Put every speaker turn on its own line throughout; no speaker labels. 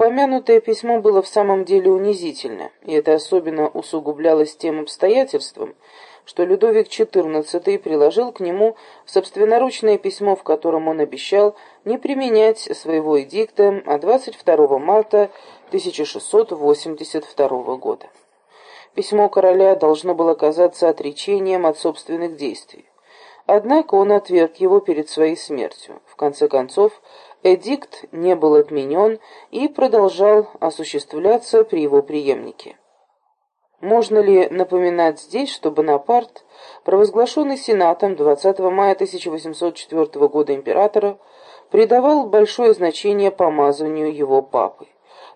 Упомянутое письмо было в самом деле унизительно, и это особенно усугублялось тем обстоятельством, что Людовик XIV приложил к нему собственноручное письмо, в котором он обещал не применять своего эдикта от 22 марта 1682 года. Письмо короля должно было казаться отречением от собственных действий. Однако он отверг его перед своей смертью. В конце концов, эдикт не был отменен и продолжал осуществляться при его преемнике. Можно ли напоминать здесь, что Бонапарт, провозглашенный Сенатом 20 мая 1804 года императора, придавал большое значение помазанию его папы.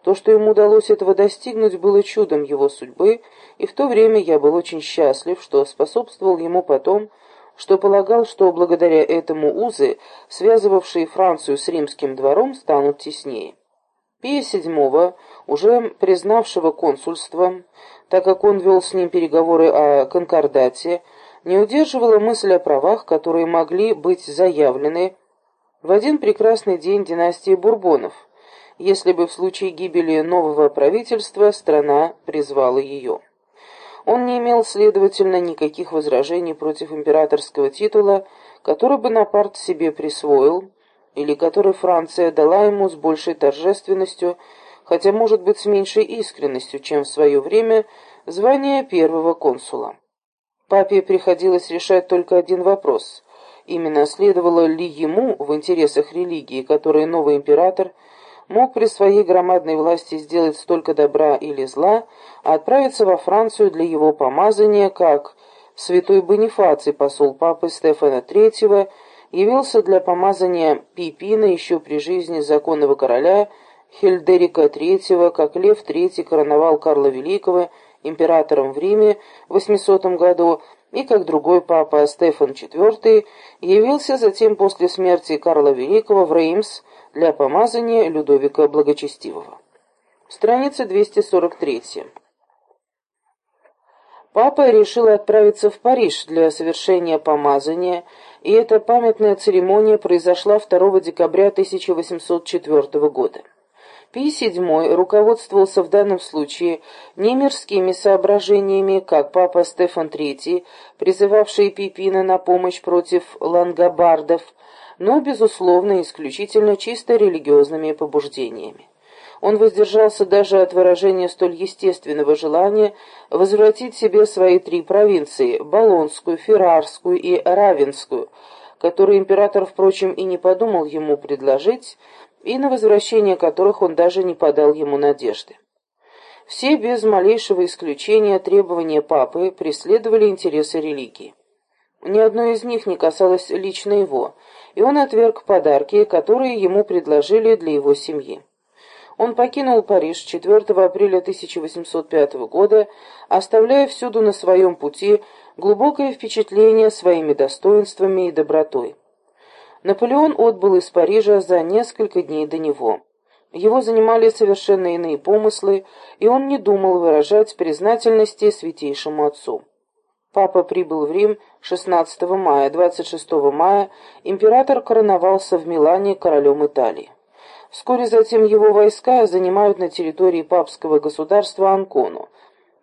То, что ему удалось этого достигнуть, было чудом его судьбы, и в то время я был очень счастлив, что способствовал ему потом, что полагал, что благодаря этому узы, связывавшие Францию с римским двором, станут теснее. Пия VII, уже признавшего консульство, так как он вел с ним переговоры о конкордате, не удерживала мысль о правах, которые могли быть заявлены в один прекрасный день династии Бурбонов – если бы в случае гибели нового правительства страна призвала ее. Он не имел, следовательно, никаких возражений против императорского титула, который Бонапарт себе присвоил, или который Франция дала ему с большей торжественностью, хотя, может быть, с меньшей искренностью, чем в свое время, звание первого консула. Папе приходилось решать только один вопрос. Именно следовало ли ему в интересах религии, которой новый император – мог при своей громадной власти сделать столько добра или зла, а отправиться во Францию для его помазания, как святой Бонифаций, посол папы Стефана III, явился для помазания Пипина еще при жизни законного короля Хельдерика III, как Лев III короновал Карла Великого императором в Риме в 800 году, и как другой папа Стефан IV явился затем после смерти Карла Великого в Реймс для помазания Людовика Благочестивого. Страница 243. Папа решил отправиться в Париж для совершения помазания, и эта памятная церемония произошла 2 декабря 1804 года. Пий VII руководствовался в данном случае не мирскими соображениями, как папа Стефан III, призывавший Пипина на помощь против лангобардов, но, безусловно, исключительно чисто религиозными побуждениями. Он воздержался даже от выражения столь естественного желания возвратить себе свои три провинции – Болонскую, Феррарскую и Равенскую, которые император, впрочем, и не подумал ему предложить, и на возвращение которых он даже не подал ему надежды. Все без малейшего исключения требования папы преследовали интересы религии. Ни одно из них не касалось лично его, и он отверг подарки, которые ему предложили для его семьи. Он покинул Париж 4 апреля 1805 года, оставляя всюду на своем пути глубокое впечатление своими достоинствами и добротой. Наполеон отбыл из Парижа за несколько дней до него. Его занимали совершенно иные помыслы, и он не думал выражать признательности святейшему отцу. Папа прибыл в Рим 16 мая, 26 мая император короновался в Милане королем Италии. Вскоре затем его войска занимают на территории папского государства Анкону,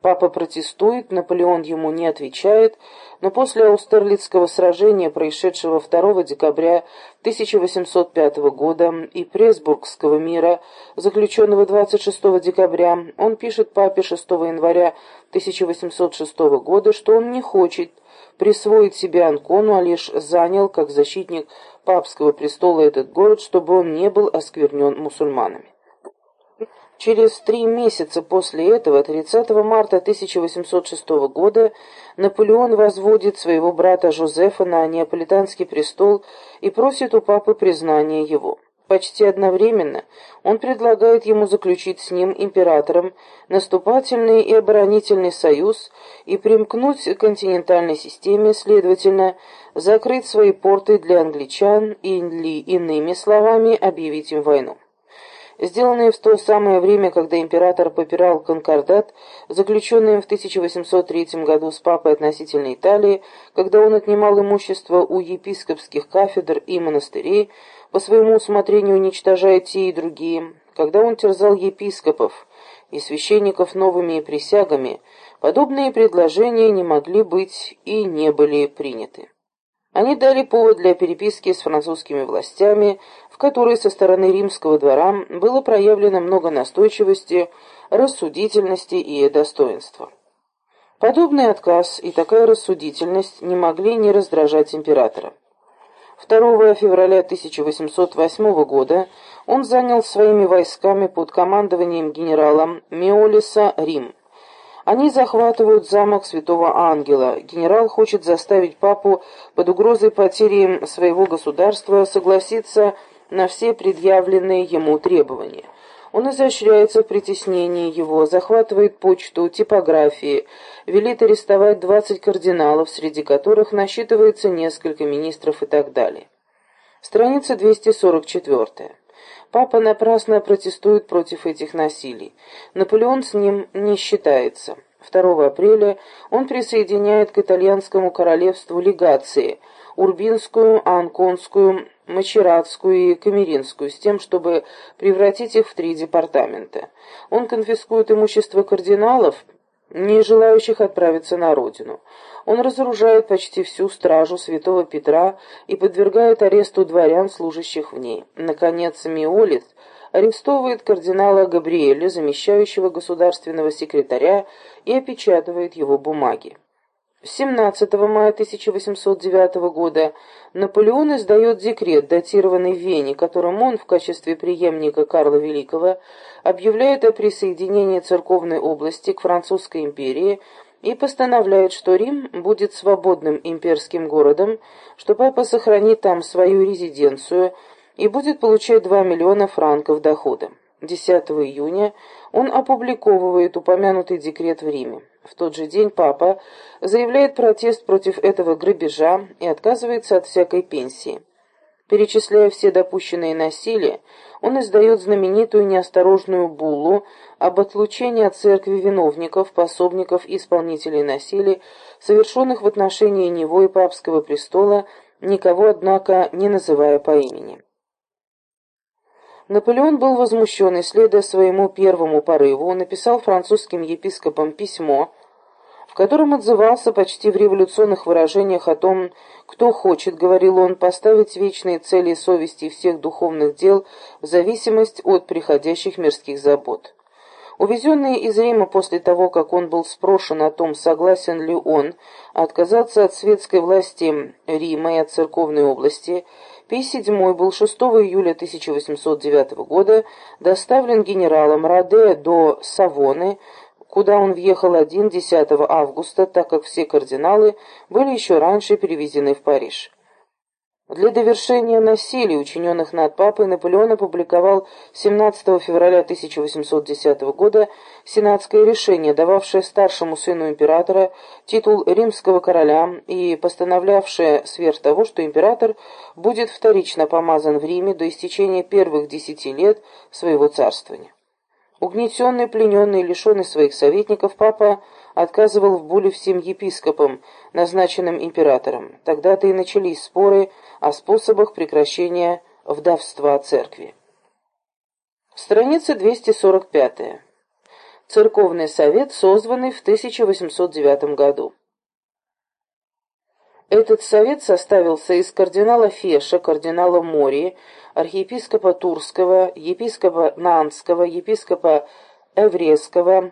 Папа протестует, Наполеон ему не отвечает, но после Аустерлицкого сражения, происшедшего 2 декабря 1805 года, и Пресбургского мира, заключенного 26 декабря, он пишет папе 6 января 1806 года, что он не хочет присвоить себе Анкону, а лишь занял как защитник папского престола этот город, чтобы он не был осквернен мусульманами. Через три месяца после этого, 30 марта 1806 года, Наполеон возводит своего брата Жозефа на неаполитанский престол и просит у папы признания его. Почти одновременно он предлагает ему заключить с ним, императором, наступательный и оборонительный союз и примкнуть к континентальной системе, следовательно, закрыть свои порты для англичан или, иными словами, объявить им войну сделанные в то самое время, когда император попирал конкордат, заключенный в 1803 году с папой относительно Италии, когда он отнимал имущество у епископских кафедр и монастырей, по своему усмотрению уничтожая те и другие, когда он терзал епископов и священников новыми присягами, подобные предложения не могли быть и не были приняты. Они дали повод для переписки с французскими властями, в которой со стороны римского двора было проявлено много настойчивости, рассудительности и достоинства. Подобный отказ и такая рассудительность не могли не раздражать императора. 2 февраля 1808 года он занял своими войсками под командованием генерала Меолиса Рим. Они захватывают замок Святого Ангела. Генерал хочет заставить папу под угрозой потери своего государства согласиться на все предъявленные ему требования. Он изощряется в притеснении его, захватывает почту, типографии, велит арестовать 20 кардиналов, среди которых насчитывается несколько министров и так далее. Страница 244. Папа напрасно протестует против этих насилий. Наполеон с ним не считается. 2 апреля он присоединяет к итальянскому королевству легации – Урбинскую, Анконскую, Мачератскую и Камеринскую, с тем, чтобы превратить их в три департамента. Он конфискует имущество кардиналов, не желающих отправиться на родину. Он разоружает почти всю стражу святого Петра и подвергает аресту дворян, служащих в ней. Наконец, Миолит арестовывает кардинала Габриэля, замещающего государственного секретаря, и опечатывает его бумаги. 17 мая 1809 года Наполеон издает декрет, датированный в Вене, которым он в качестве преемника Карла Великого объявляет о присоединении церковной области к Французской империи и постановляет, что Рим будет свободным имперским городом, что папа сохранит там свою резиденцию и будет получать 2 миллиона франков дохода. 10 июня он опубликовывает упомянутый декрет в Риме. В тот же день папа заявляет протест против этого грабежа и отказывается от всякой пенсии. Перечисляя все допущенные насилия, он издает знаменитую неосторожную буллу об отлучении от церкви виновников, пособников и исполнителей насилия, совершенных в отношении него и папского престола, никого, однако, не называя по имени. Наполеон был возмущен и, следуя своему первому порыву, написал французским епископам письмо, в котором отзывался почти в революционных выражениях о том, кто хочет, говорил он, поставить вечные цели совести всех духовных дел в зависимость от приходящих мирских забот. Увезенный из Рима после того, как он был спрошен о том, согласен ли он отказаться от светской власти Рима и от церковной области, Пий VII был 6 июля 1809 года доставлен генералом Раде до Савоны, куда он въехал один 10 августа, так как все кардиналы были еще раньше перевезены в Париж. Для довершения насилий, учиненных над папой, Наполеон опубликовал 17 февраля 1810 года сенатское решение, дававшее старшему сыну императора титул римского короля и постановлявшее сверх того, что император будет вторично помазан в Риме до истечения первых десяти лет своего царствования. Угнетенный, плененный лишенный своих советников, папа отказывал в буле всем епископам, назначенным императором. Тогда-то и начались споры о способах прекращения вдовства церкви. Страница 245. Церковный совет, созванный в 1809 году. Этот совет составился из кардинала Феша, кардинала Мори, архиепископа Турского, епископа Нанского, епископа Эврейского,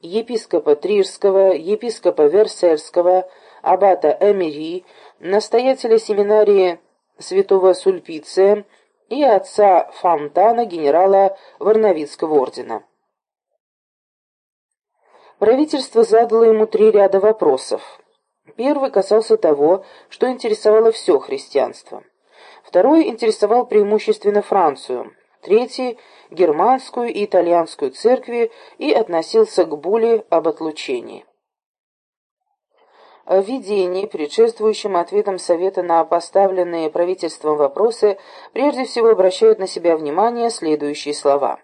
епископа Трирского, епископа Версерского, аббата Эмири, настоятеля семинарии святого Сульпиция и отца Фонтана, генерала Варновицкого ордена. Правительство задало ему три ряда вопросов. Первый касался того, что интересовало все христианство. Второй интересовал преимущественно Францию. Третий – германскую и итальянскую церкви и относился к буле об отлучении. В видении, предшествующем ответам Совета на поставленные правительством вопросы, прежде всего обращают на себя внимание следующие слова.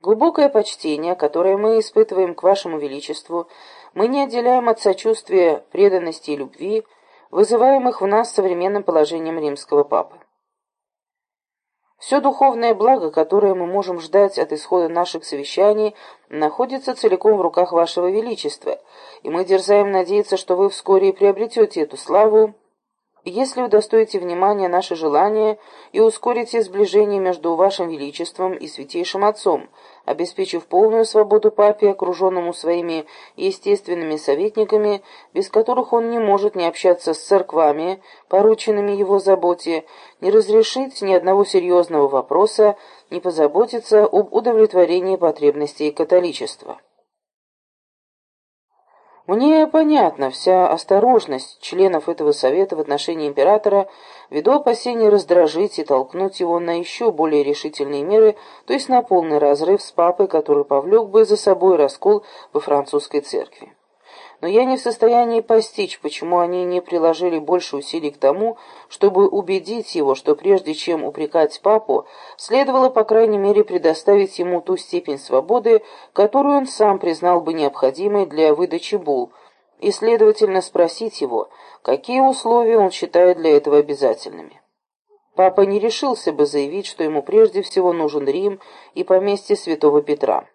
«Глубокое почтение, которое мы испытываем к вашему величеству, мы не отделяем от сочувствия, преданности и любви, вызываемых в нас современным положением римского папы. Все духовное благо, которое мы можем ждать от исхода наших совещаний, находится целиком в руках Вашего Величества, и мы дерзаем надеяться, что вы вскоре приобретете эту славу если удостоите внимания наше желание и ускорите сближение между Вашим Величеством и Святейшим Отцом, обеспечив полную свободу папе, окруженному своими естественными советниками, без которых он не может не общаться с церквами, порученными его заботе, не разрешить ни одного серьезного вопроса, не позаботиться об удовлетворении потребностей католичества. Мне понятна вся осторожность членов этого совета в отношении императора, ввиду опасения раздражить и толкнуть его на еще более решительные меры, то есть на полный разрыв с папой, который повлек бы за собой раскол во французской церкви но я не в состоянии постичь, почему они не приложили больше усилий к тому, чтобы убедить его, что прежде чем упрекать папу, следовало, по крайней мере, предоставить ему ту степень свободы, которую он сам признал бы необходимой для выдачи бул, и, следовательно, спросить его, какие условия он считает для этого обязательными. Папа не решился бы заявить, что ему прежде всего нужен Рим и поместье святого Петра.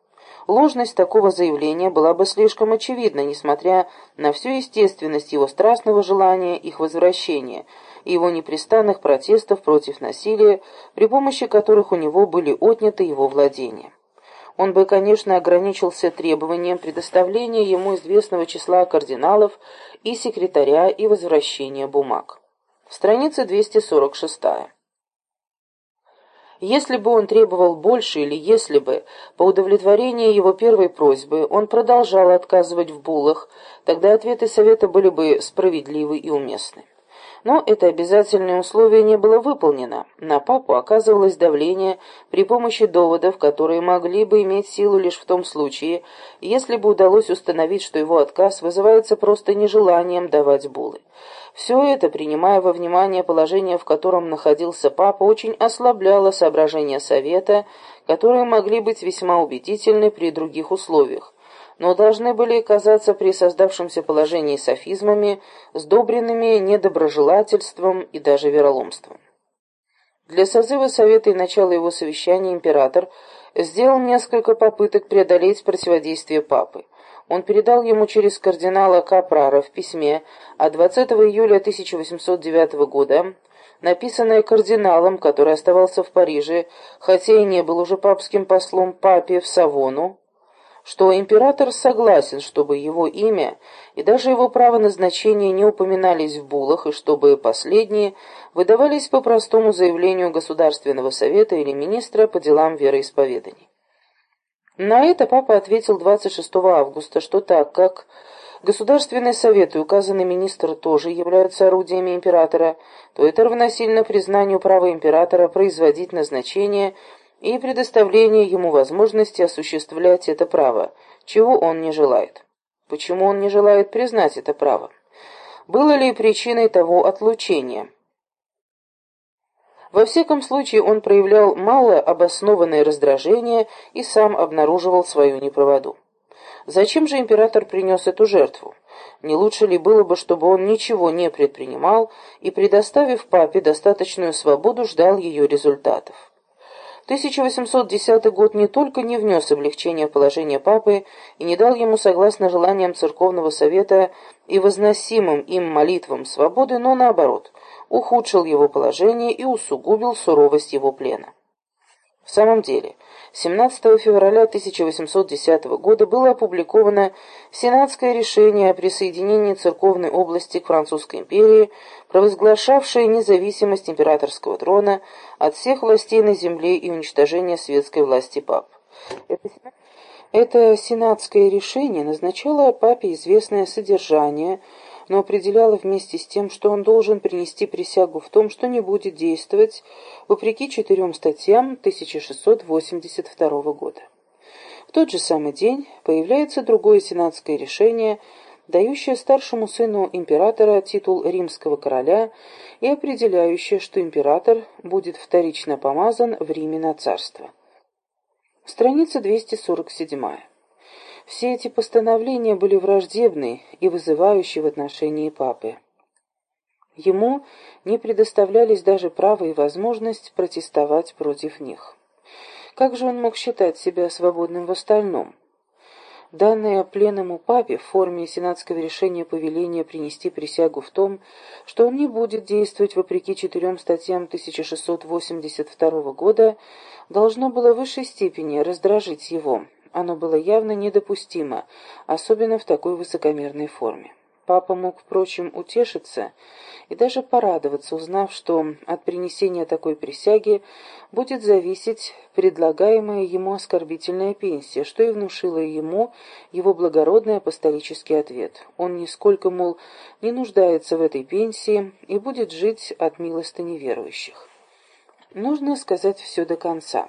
Ложность такого заявления была бы слишком очевидна, несмотря на всю естественность его страстного желания их возвращения и его непрестанных протестов против насилия, при помощи которых у него были отняты его владения. Он бы, конечно, ограничился требованием предоставления ему известного числа кардиналов и секретаря и возвращения бумаг. Страница 246. Если бы он требовал больше или если бы, по удовлетворении его первой просьбы, он продолжал отказывать в булах, тогда ответы совета были бы справедливы и уместны. Но это обязательное условие не было выполнено. На папу оказывалось давление при помощи доводов, которые могли бы иметь силу лишь в том случае, если бы удалось установить, что его отказ вызывается просто нежеланием давать булы. Все это, принимая во внимание положение, в котором находился папа, очень ослабляло соображения совета, которые могли быть весьма убедительны при других условиях но должны были казаться при создавшемся положении софизмами, сдобренными недоброжелательством и даже вероломством. Для созыва Совета и начала его совещания император сделал несколько попыток преодолеть противодействие папы. Он передал ему через кардинала Капрара в письме от 20 июля 1809 года, написанное кардиналом, который оставался в Париже, хотя и не был уже папским послом папе в Савону, что император согласен, чтобы его имя и даже его право назначения не упоминались в булах, и чтобы последние выдавались по простому заявлению Государственного совета или министра по делам вероисповеданий. На это папа ответил 26 августа, что так как Государственный совет и указанный министр тоже являются орудиями императора, то это равносильно признанию права императора производить назначение и предоставление ему возможности осуществлять это право, чего он не желает. Почему он не желает признать это право? Было ли причиной того отлучения? Во всяком случае, он проявлял мало обоснованное раздражение и сам обнаруживал свою неправоту. Зачем же император принес эту жертву? Не лучше ли было бы, чтобы он ничего не предпринимал и, предоставив папе достаточную свободу, ждал ее результатов? 1810 год не только не внес облегчения в положение папы и не дал ему, согласно желаниям церковного совета и возносимым им молитвам свободы, но наоборот, ухудшил его положение и усугубил суровость его плена. В самом деле, 17 февраля 1810 года было опубликовано Сенатское решение о присоединении церковной области к Французской империи, провозглашавшее независимость императорского трона от всех властей на земле и уничтожение светской власти пап. Это сенатское решение назначало папе известное содержание – но определяла вместе с тем, что он должен принести присягу в том, что не будет действовать вопреки четырем статьям 1682 года. В тот же самый день появляется другое сенатское решение, дающее старшему сыну императора титул римского короля и определяющее, что император будет вторично помазан в Риме на царство. Страница 247. Все эти постановления были враждебны и вызывающие в отношении папы. Ему не предоставлялись даже право и возможность протестовать против них. Как же он мог считать себя свободным в остальном? данное пленному папе в форме сенатского решения повеления принести присягу в том, что он не будет действовать вопреки четырем статьям 1682 года, должно было в высшей степени раздражить его. Оно было явно недопустимо, особенно в такой высокомерной форме. Папа мог, впрочем, утешиться и даже порадоваться, узнав, что от принесения такой присяги будет зависеть предлагаемая ему оскорбительная пенсия, что и внушило ему его благородный апостолический ответ. Он нисколько, мол, не нуждается в этой пенсии и будет жить от милостыни верующих. Нужно сказать все до конца.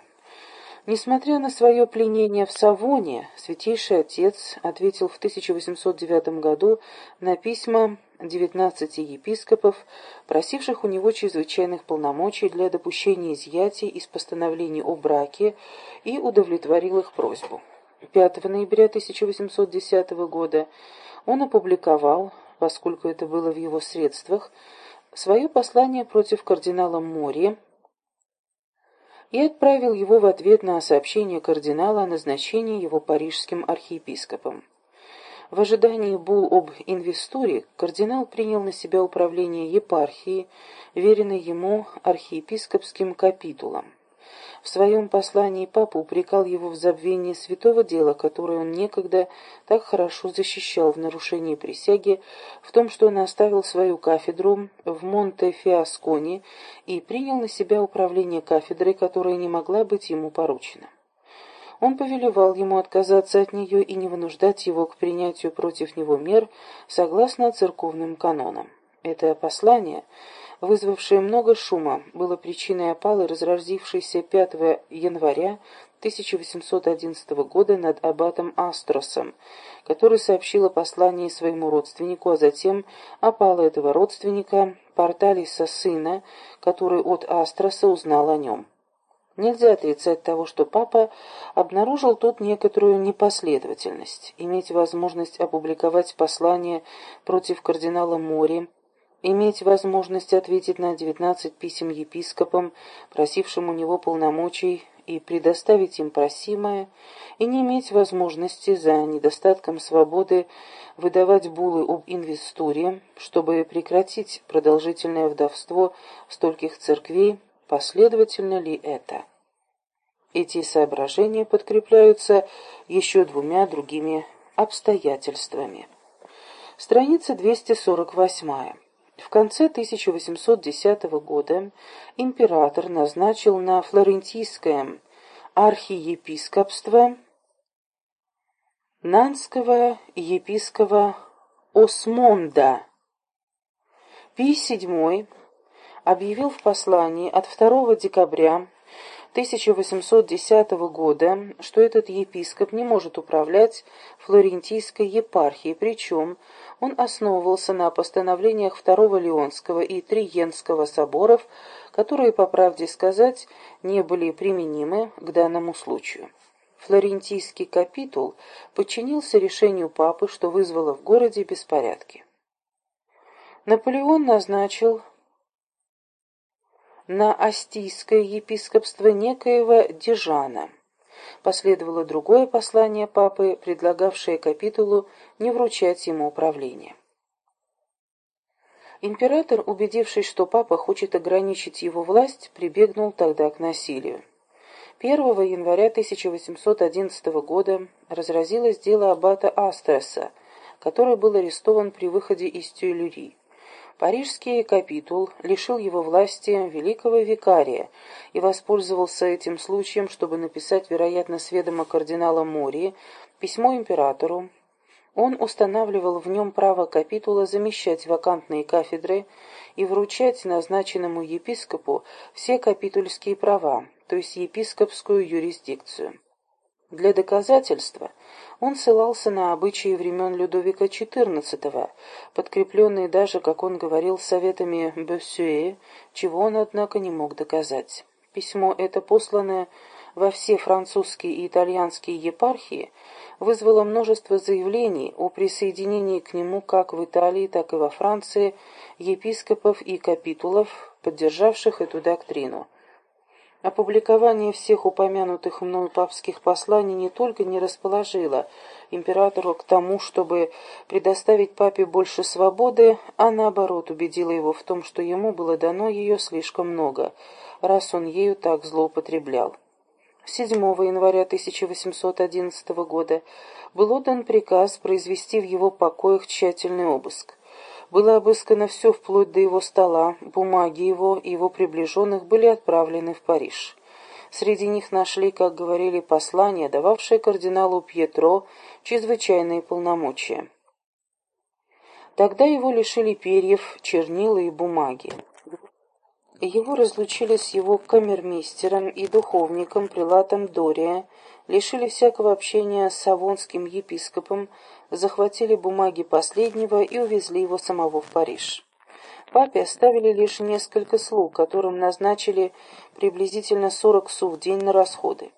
Несмотря на свое пленение в Савоне, Святейший Отец ответил в 1809 году на письма 19 епископов, просивших у него чрезвычайных полномочий для допущения изъятий из постановлений о браке, и удовлетворил их просьбу. 5 ноября 1810 года он опубликовал, поскольку это было в его средствах, свое послание против кардинала Мори, и отправил его в ответ на сообщение кардинала о назначении его парижским архиепископом. В ожидании бул об инвестуре кардинал принял на себя управление епархией, веренной ему архиепископским капитулом. В своем послании папа упрекал его в забвении святого дела, которое он некогда так хорошо защищал в нарушении присяги, в том, что он оставил свою кафедру в Монте-Фиасконе и принял на себя управление кафедрой, которая не могла быть ему поручена. Он повелевал ему отказаться от нее и не вынуждать его к принятию против него мер согласно церковным канонам. Это послание вызвавшее много шума, было причиной опалы, разразившейся 5 января 1811 года над аббатом Астросом, который сообщил о послании своему родственнику, а затем опала этого родственника, Порталиса сына, который от Астроса узнал о нем. Нельзя отрицать того, что папа обнаружил тут некоторую непоследовательность. Иметь возможность опубликовать послание против кардинала Мори, иметь возможность ответить на 19 писем епископам, просившим у него полномочий, и предоставить им просимое, и не иметь возможности за недостатком свободы выдавать булы об инвестуре, чтобы прекратить продолжительное вдовство стольких церквей, последовательно ли это? Эти соображения подкрепляются еще двумя другими обстоятельствами. Страница 248. В конце 1810 года император назначил на флорентийское архиепископство нанского епископа Осмонда. Пий VII объявил в послании от 2 декабря 1810 года, что этот епископ не может управлять флорентийской епархией, причем он основывался на постановлениях Второго Леонского и Триенского соборов, которые, по правде сказать, не были применимы к данному случаю. Флорентийский капитул подчинился решению папы, что вызвало в городе беспорядки. Наполеон назначил на Астийское епископство некоего Дижана. Последовало другое послание папы, предлагавшее капитулу не вручать ему управление. Император, убедившись, что папа хочет ограничить его власть, прибегнул тогда к насилию. 1 января 1811 года разразилось дело аббата Астреса, который был арестован при выходе из Тюильри. Парижский капитул лишил его власти великого викария и воспользовался этим случаем, чтобы написать, вероятно, с ведома кардинала Мори, письмо императору. Он устанавливал в нем право капитула замещать вакантные кафедры и вручать назначенному епископу все капитульские права, то есть епископскую юрисдикцию. Для доказательства он ссылался на обычаи времен Людовика XIV, подкрепленные даже, как он говорил, советами Бессюэ, чего он, однако, не мог доказать. Письмо это, посланное во все французские и итальянские епархии вызвало множество заявлений о присоединении к нему как в Италии, так и во Франции епископов и капитулов, поддержавших эту доктрину. Опубликование всех упомянутых мною папских посланий не только не расположило императору к тому, чтобы предоставить папе больше свободы, а наоборот убедило его в том, что ему было дано ее слишком много, раз он ею так злоупотреблял. 7 января 1811 года был отдан приказ произвести в его покоях тщательный обыск. Было обыскано все вплоть до его стола, бумаги его и его приближенных были отправлены в Париж. Среди них нашли, как говорили, послание, дававшее кардиналу Пьетро чрезвычайные полномочия. Тогда его лишили перьев, чернила и бумаги. Его разлучили с его камермейстером и духовником, прилатом Дория, лишили всякого общения с савонским епископом, захватили бумаги последнего и увезли его самого в Париж. Папе оставили лишь несколько слуг, которым назначили приблизительно 40 су в день на расходы.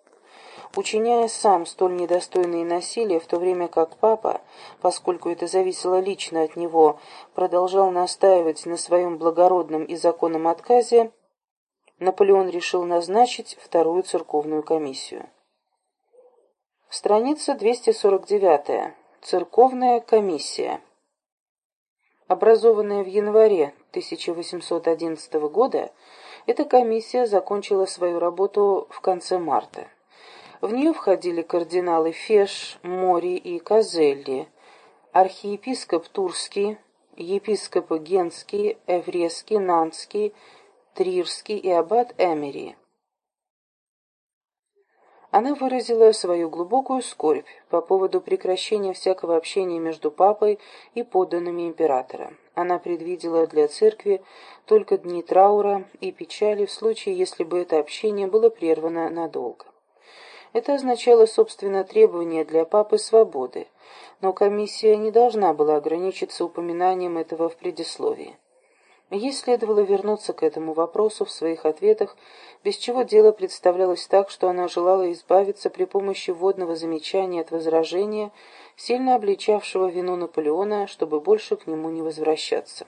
Учиняя сам столь недостойные насилия, в то время как папа, поскольку это зависело лично от него, продолжал настаивать на своем благородном и законном отказе, Наполеон решил назначить вторую церковную комиссию. Страница 249. Церковная комиссия. Образованная в январе 1811 года, эта комиссия закончила свою работу в конце марта. В нее входили кардиналы Феш, Мори и Казелли, архиепископ Турский, епископы Генский, Эврейский, Нанский, Трирский и аббат Эмери. Она выразила свою глубокую скорбь по поводу прекращения всякого общения между папой и подданными императора. Она предвидела для церкви только дни траура и печали в случае, если бы это общение было прервано надолго. Это означало, собственно, требование для папы свободы, но комиссия не должна была ограничиться упоминанием этого в предисловии. Ей следовало вернуться к этому вопросу в своих ответах, без чего дело представлялось так, что она желала избавиться при помощи вводного замечания от возражения, сильно обличавшего вину Наполеона, чтобы больше к нему не возвращаться.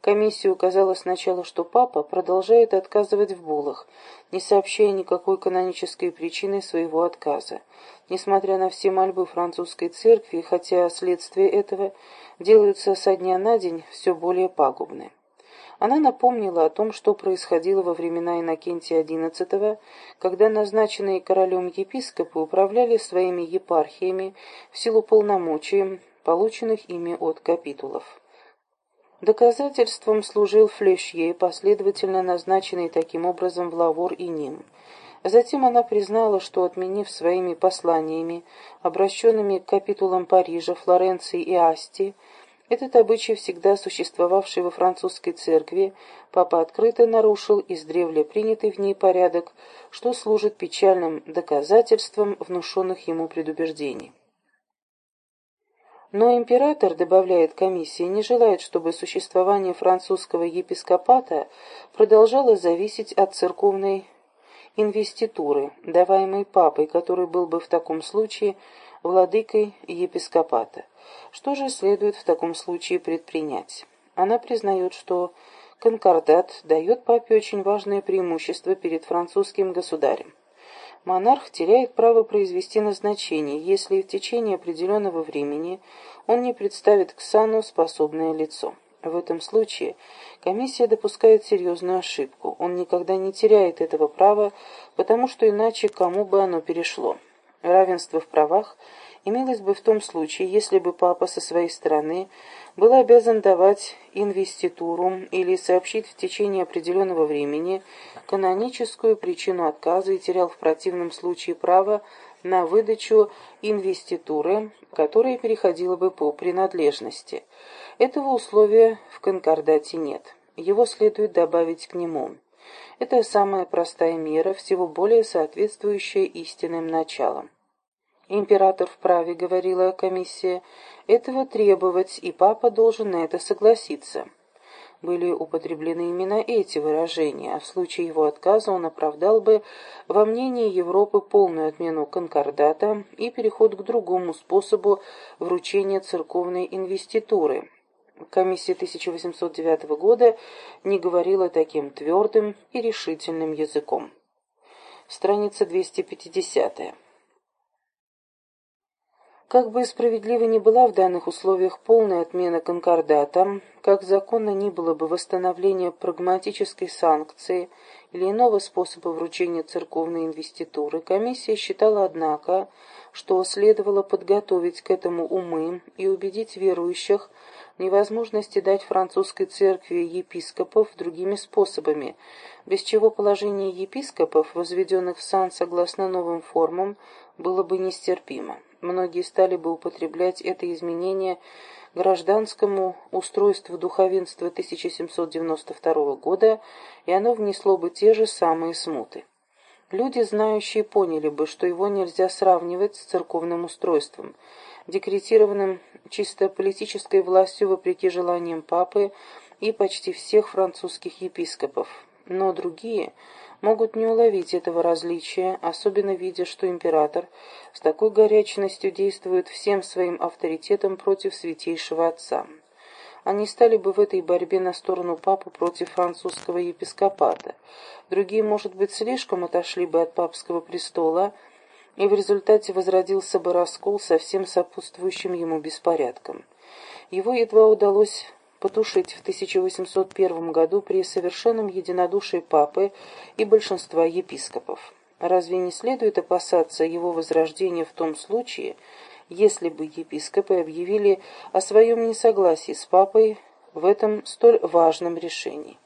Комиссия указала сначала, что папа продолжает отказывать в булах, не сообщая никакой канонической причины своего отказа. Несмотря на все мольбы французской церкви, хотя следствие этого делаются со дня на день все более пагубны. Она напомнила о том, что происходило во времена Иннокентия XI, когда назначенные королем епископы управляли своими епархиями в силу полномочий, полученных ими от капитулов. Доказательством служил Флешье, последовательно назначенный таким образом в Лавор и Ним. Затем она признала, что, отменив своими посланиями, обращенными к капитулам Парижа, Флоренции и Асти, этот обычай, всегда существовавший во французской церкви, папа открыто нарушил издревле принятый в ней порядок, что служит печальным доказательством внушенных ему предубеждений. Но император, добавляет комиссия, не желает, чтобы существование французского епископата продолжало зависеть от церковной инвеституры, даваемой папой, который был бы в таком случае владыкой епископата. Что же следует в таком случае предпринять? Она признает, что конкордат дает папе очень важное преимущество перед французским государем монарх теряет право произвести назначение, если в течение определенного времени он не представит к сану способное лицо. В этом случае комиссия допускает серьезную ошибку. Он никогда не теряет этого права, потому что иначе кому бы оно перешло. Равенство в правах имелось бы в том случае, если бы папа со своей стороны был обязан давать инвеституру или сообщить в течение определенного времени каноническую причину отказа и терял в противном случае право на выдачу инвеституры, которая переходила бы по принадлежности. Этого условия в конкордате нет. Его следует добавить к нему. Это самая простая мера, всего более соответствующая истинным началам. Император вправе, говорила комиссия, этого требовать, и папа должен на это согласиться. были употреблены именно эти выражения, а в случае его отказа он оправдал бы во мнении Европы полную отмену конкордата и переход к другому способу вручения церковной инвеституры. Комиссия 1809 года не говорила таким твердым и решительным языком. Страница 250. Как бы справедлива ни была в данных условиях полная отмена конкордата, как законно ни было бы восстановление прагматической санкции или иного способа вручения церковной инвеституры, комиссия считала, однако, что следовало подготовить к этому умы и убедить верующих в невозможности дать французской церкви епископов другими способами, без чего положение епископов, возведенных в сан согласно новым формам, было бы нестерпимо многие стали бы употреблять это изменение гражданскому устройству духовенства 1792 года, и оно внесло бы те же самые смуты. Люди, знающие, поняли бы, что его нельзя сравнивать с церковным устройством, декретированным чисто политической властью вопреки желаниям папы и почти всех французских епископов. Но другие могут не уловить этого различия, особенно видя, что император с такой горячностью действует всем своим авторитетом против святейшего отца. Они стали бы в этой борьбе на сторону папы против французского епископата. Другие, может быть, слишком отошли бы от папского престола, и в результате возродился бы раскол со всем сопутствующим ему беспорядком. Его едва удалось потушить в 1801 году при совершенном единодушии папы и большинства епископов. Разве не следует опасаться его возрождения в том случае, если бы епископы объявили о своем несогласии с папой в этом столь важном решении?